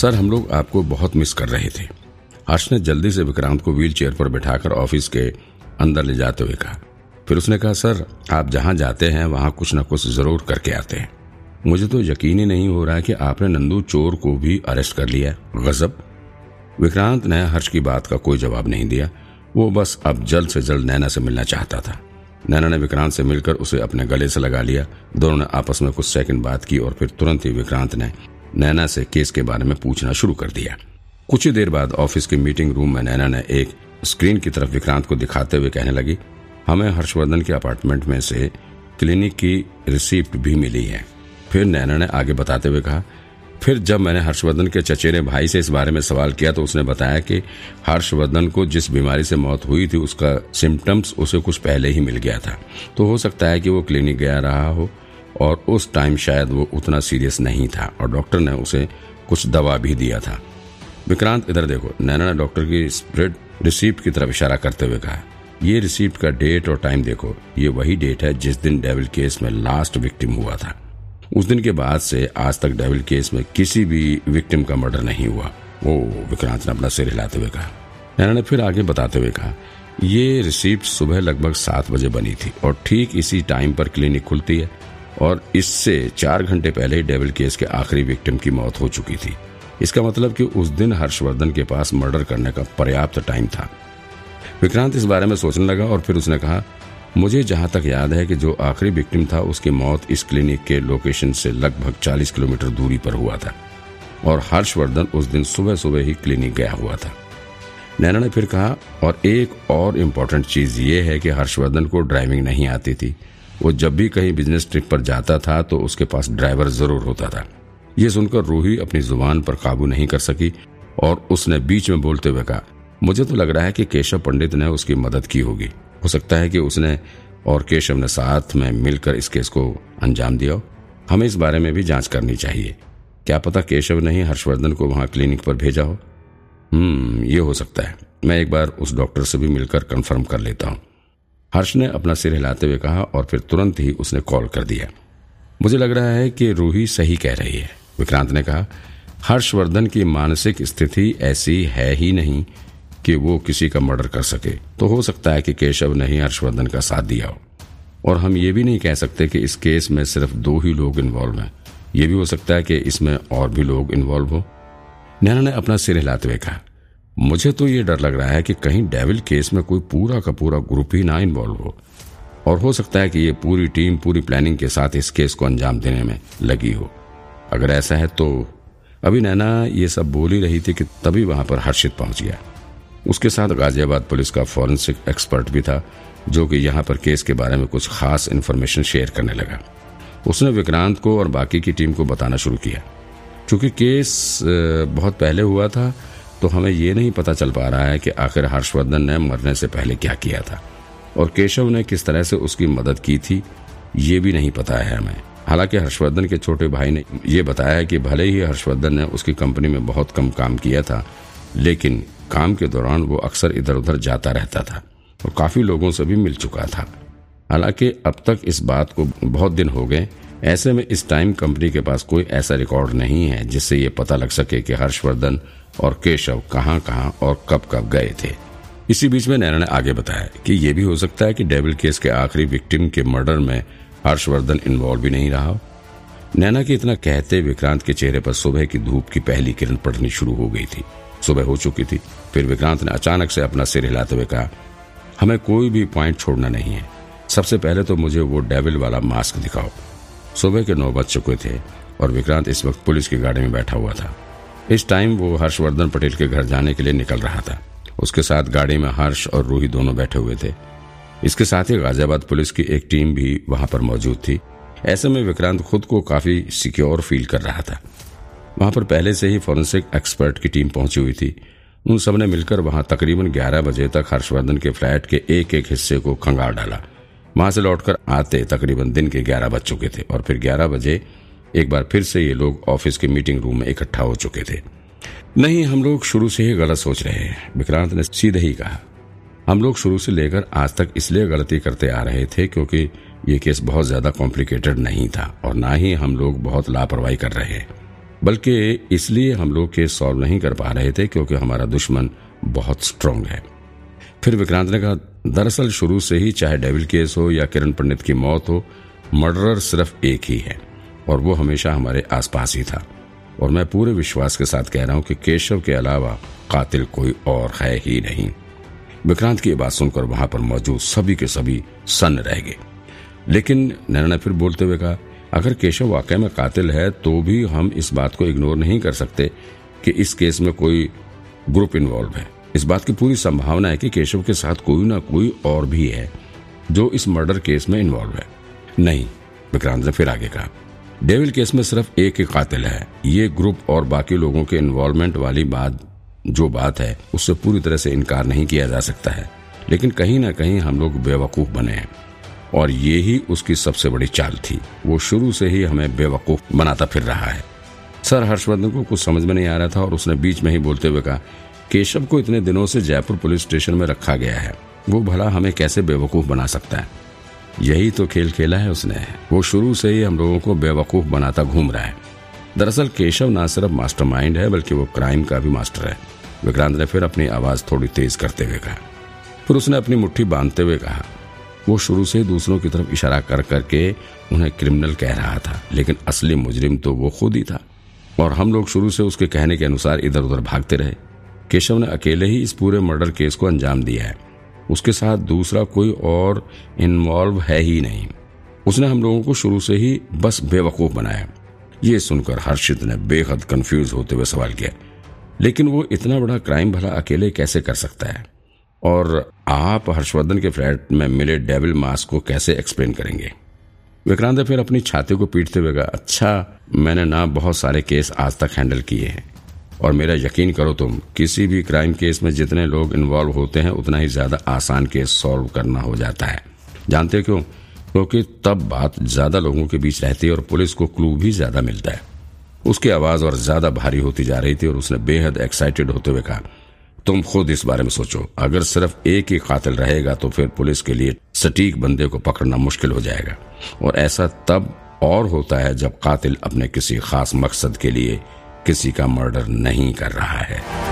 Sir, हम लोग आपको बहुत मिस कर रहे थे। हर्ष ने जल्दी से विक्रांत को व्हील चेयर पर बिठाकर ऑफ़िस के अंदर ले जाते हुए कहा। फिर उसने कहा, सर, आप जहाँ जाते हैं, वहाँ कुछ न कुछ ज़रूर करके आते हैं। मुझे तो यकीन ही नहीं हो रहा कि आपने नंदू चोर को भी अरेस्ट कर लिया गजब! विक्रांत ने हर्ष की बात का कोई जवाब नहीं दिया। वो बस अब जल्द से जल्द नैना से मिलना चाहता था। नैना ने विक्रांत से मिलकर उसे अपने गले से लगा लिया। दोनों ने आपस में कुछ सेकंड बात की और फिर तुरंत ही विक्रांत ने नैना से केस के बारे में पूछना शुरू कर दिया। कुछ ही देर बाद ऑफ़िस के मीटिंग रूम में नैना ने एक स्क्रीन की तरफ़ विक्रांत को दिखाते हुए कहने लगी, हमें हर्षवर्धन के अपार्टमेंट में से क्लिनिक की रिसिप्ट भी मिली है। फिर नैना ने आगे बताते हुए कहा, फिर जब मैंने हर्षवर्धन के चचेरे भाई से इस बारे में सवाल किया तो उसने बताया कि हर्षवर्धन को जिस बीमारी से मौत हुई थी उसका सिम्टम्स उसे कुछ पहले ही मिल गया था। तो हो सकता है कि वो क्लिनिक गया रहा हो और उस टाइम शायद वो उतना सीरियस नहीं था और डॉक्टर ने उसे कुछ दवा भी दिया था। विक्रांत, इधर देखो, नैना ने डॉक्टर की स्प्रेड रिसिप्ट की तरफ़ इशारा करते हुए कहा, ये रिसिप्ट का डेट और टाइम देखो, ये वही डेट है जिस दिन डेविल केस में लास्ट विक्टिम हुआ था। उस दिन के बाद से आज तक डेविल केस में किसी भी विक्टिम का मर्डर नहीं हुआ। वो विक्रांत ने अपना सिर हिलाते हुए कहा। नैना ने फिर आगे बताते हुए कहा, ये रिसिप्ट सुबह लगभग सात बजे बनी थी और ठीक इसी टाइम पर क्लिनिक खुलती है। और इससे चार घंटे पहले ही डेविल केस के आखिरी विक्टिम की मौत हो चुकी थी। इसका मतलब कि उस दिन हर्षवर्धन के पास मर्डर करने का पर्याप्त टाइम था। विक्रांत इस बारे में सोचने लगा और फिर उसने कहा, मुझे जहाँ तक याद है कि जो आखिरी विक्टिम था, उसकी मौत इस क्लिनिक के लोकेशन से लगभग 40 किलोमीटर दूरी पर हुआ था और हर्षवर्धन उस दिन सुबह सुबह ही क्लिनिक गया हुआ था। नैना ने फिर कहा, और एक और इम्पोर्टेंट चीज़ ये है कि हर्षवर्धन को ड्राइविंग नहीं आती थी। वो जब भी कहीं बिज़नेस ट्रिप पर जाता था तो उसके पास ड्राइवर ज़रूर होता था। ये सुनकर रूही अपनी ज़ुबान पर काबू नहीं कर सकी और उसने बीच में बोलते हुए कहा, मुझे तो लग रहा है कि केशव पंडित ने उसकी मदद की होगी। हो सकता है कि उसने और केशव ने साथ में मिलकर इस केस को अंजाम दिया हमें इस बारे में भी जाँच करनी चाहिए। क्या पता केशव ने ही हर्षवर्धन को वहाँ क्लिनिक पर भेजा हो? हम्म ये हो सकता है। मैं एक बार उस डॉक्टर से भी मिलकर कंफर्म कर लेता हूँ। हर्ष ने अपना सिर हिलाते हुए कहा और फिर तुरंत ही उसने कॉल कर दिया। मुझे लग रहा है कि रूही सही कह रही है, विक्रांत ने कहा। हर्षवर्धन की मानसिक स्थिति ऐसी है ही नहीं कि वो किसी का मर्डर कर सके। तो हो सकता है कि केशव ने ही हर्षवर्धन का साथ दिया हो। और हम ये भी नहीं कह सकते कि इस केस में सिर्फ़ दो ही लोग इन्वॉल्व हैं। ये भी हो सकता है कि इसमें और भी लोग इन्वॉल्व हो। नैना ने अपना सिर हिलाते हुए कहा। मुझे तो ये डर लग रहा है कि कहीं डेविल केस में कोई पूरा का पूरा ग्रुप ही ना इन्वॉल्व हो। और हो सकता है कि ये पूरी टीम पूरी प्लानिंग के साथ इस केस को अंजाम देने में लगी हो। अगर ऐसा है तो अभी नैना ये सब बोल ही रही थी कि तभी वहाँ पर हर्षित पहुँच गया। उसके साथ गाजियाबाद पुलिस का फॉरेंसिक एक्सपर्ट भी था, जो कि यहाँ पर केस के बारे में कुछ खास इन्फॉर्मेशन शेयर करने लगा। उसने विक्रांत को और बाकी की टीम को बताना शुरू किया। क्योंकि केस बहुत पहले हुआ था तो हमें ये नहीं पता चल पा रहा है कि आखिर हर्षवर्धन ने मरने से पहले क्या किया था। और केशव ने किस तरह से उसकी मदद की थी, ये भी नहीं पता है हमें। हालाँकि हर्षवर्धन के छोटे भाई ने यह बताया कि भले ही हर्षवर्धन ने उसकी कंपनी में बहुत कम काम किया था, लेकिन काम के दौरान वो अक्सर इधर उधर जाता रहता था और काफ़ी लोगों से भी मिल चुका था। हालाँकि अब तक इस बात को बहुत दिन हो गए ऐसे में इस टाइम कंपनी के पास कोई ऐसा रिकॉर्ड नहीं है जिससे ये पता लग सके कि हर्षवर्धन और केशव कहाँ कहाँ और कब कब गए थे। इसी बीच में नैना ने आगे बताया कि यह भी हो सकता है कि डेविल केस के आखिरी विक्टिम के मर्डर में हर्षवर्धन इन्वॉल्व भी नहीं रहा नैना के इतना कहते विक्रांत के चेहरे पर सुबह की धूप की पहली किरण पड़नी शुरू हो गई थी। सुबह हो चुकी थी, फिर विक्रांत ने अचानक से अपना सिर हिलाते हुए कहा, हमें कोई भी पॉइंट छोड़ना नहीं है। सबसे पहले तो मुझे वो डेविल वाला मास्क दिखाओ। सुबह के नौ बज चुके थे और विक्रांत इस वक्त पुलिस की गाड़ी में बैठा हुआ था। इस टाइम वो हर्षवर्धन पटेल के घर जाने के लिए निकल रहा था। उसके साथ गाड़ी में हर्ष और रूही दोनों बैठे हुए थे। इसके साथ ही गाजियाबाद पुलिस की एक टीम भी वहाँ पर मौजूद थी। ऐसे में विक्रांत खुद को काफ़ी सिक्योर फील कर रहा था। वहाँ पर पहले से ही फॉरेंसिक एक्सपर्ट की टीम पहुँची हुई थी। उन सबने मिलकर वहाँ तकरीबन 11 बजे तक हर्षवर्धन के फ्लैट के एक एक हिस्से को खंगाल डाला। वहाँ से लौटकर आते तकरीबन दिन के 11 बज चुके थे और फिर 11 बजे एक बार फिर से ये लोग ऑफ़िस के मीटिंग रूम में इकट्ठा हो चुके थे। नहीं, हम लोग शुरू से ही गलत सोच रहे हैं, विक्रांत ने सीधे ही कहा। हम लोग शुरू से लेकर आज तक इसलिए गलती करते आ रहे थे क्योंकि ये केस बहुत ज़्यादा कॉम्प्लिकेटेड नहीं था और ना ही हम लोग बहुत लापरवाही कर रहे बल्कि इसलिए हम लोग केस सॉल्व नहीं कर पा रहे थे क्योंकि हमारा दुश्मन बहुत स्ट्रांग है। फिर विक्रांत ने कहा, दरअसल शुरू से ही चाहे डेविल केस हो या किरण पंडित की मौत हो, मर्डरर सिर्फ़ एक ही है, और वो हमेशा हमारे आसपास ही था। और मैं पूरे विश्वास के साथ कह रहा हूँ कि केशव के अलावा कातिल कोई और है ही नहीं। विक्रांत की बात सुनकर वहाँ पर मौजूद सभी के सभी सन्न रह गए। लेकिन नैना ने फिर बोलते हुए कहा, अगर केशव वाकई में कातिल है तो भी हम इस बात को इग्नोर नहीं कर सकते कि इस केस में कोई ग्रुप इन्वॉल्व है। इस बात की पूरी संभावना है कि केशव के साथ कोई ना कोई और भी है जो इस मर्डर केस में इन्वॉल्व है। नहीं, विक्रांत ने फिर आगे कहा डेविल केस में सिर्फ़ एक ही कातिल है। ये ग्रुप और बाकी लोगों के इन्वॉल्वमेंट वाली बात, जो बात है, उससे पूरी तरह से इनकार नहीं किया जा सकता है। लेकिन कहीं ना कहीं हम लोग बेवकूफ़ बने हैं। और ये ही उसकी सबसे बड़ी चाल थी। वो शुरू से ही हमें बेवकूफ़ बनाता फिर रहा है। सर हर्षवर्धन को कुछ समझ में नहीं आ रहा था और उसने बीच में ही बोलते हुए कहा केशव को इतने दिनों से जयपुर पुलिस स्टेशन में रखा गया है। वो भला हमें कैसे बेवकूफ़ बना सकता है? यही तो खेल खेला है उसने। वो शुरू से ही हम लोगों को बेवकूफ़ बनाता घूम रहा है। दरअसल केशव ना सिर्फ़ मास्टरमाइंड है, बल्कि वो क्राइम का भी मास्टर है। विक्रांत ने फिर अपनी आवाज़ थोड़ी तेज करते हुए कहा। फिर उसने अपनी मुट्ठी बांधते हुए कहा। वो शुरू से दूसरों की तरफ़ इशारा कर करके उन्हें क्रिमिनल कह रहा था, लेकिन असली मुजरिम तो वो खुद ही था। और हम लोग शुरू से उसके कहने के अनुसार इधर उधर भागते रहे। केशव ने अकेले ही इस पूरे मर्डर केस को अंजाम दिया है। उसके साथ दूसरा कोई और इन्वॉल्व है ही नहीं। उसने हम लोगों को शुरू से ही बस बेवकूफ़ बनाया। ये सुनकर हर्षित ने बेहद कंफ्यूज होते हुए सवाल किया, लेकिन वो इतना बड़ा क्राइम भला अकेले कैसे कर सकता है? और आप हर्षवर्धन के फ्लैट में मिले डेविल मास्क को कैसे एक्सप्लेन करेंगे? विक्रांत फिर अपनी छाती को पीटते हुए कहा अच्छा मैंने ना बहुत सारे केस आज तक हैंडल किए हैं। और मेरा यकीन करो तुम, किसी भी क्राइम केस में जितने लोग इन्वॉल्व होते हैं, उतना ही ज़्यादा आसान केस सॉल्व करना हो जाता है। जानते क्यों? क्योंकि तब बात ज़्यादा लोगों के बीच रहती है और पुलिस को क्लू भी ज़्यादा मिलता है। उसकी आवाज़ और ज़्यादा भारी होती जा रही थी और उसने बेहद एक्साइटेड होते हुए कहा, तुम खुद इस बारे में सोचो। अगर सिर्फ़ एक ही कातिल रहेगा तो फिर पुलिस के लिए सटीक बंदे को पकड़ना मुश्किल हो जाएगा। और ऐसा तब और होता है जब कातिल अपने किसी खास मकसद के लिए किसी का मर्डर नहीं कर रहा है।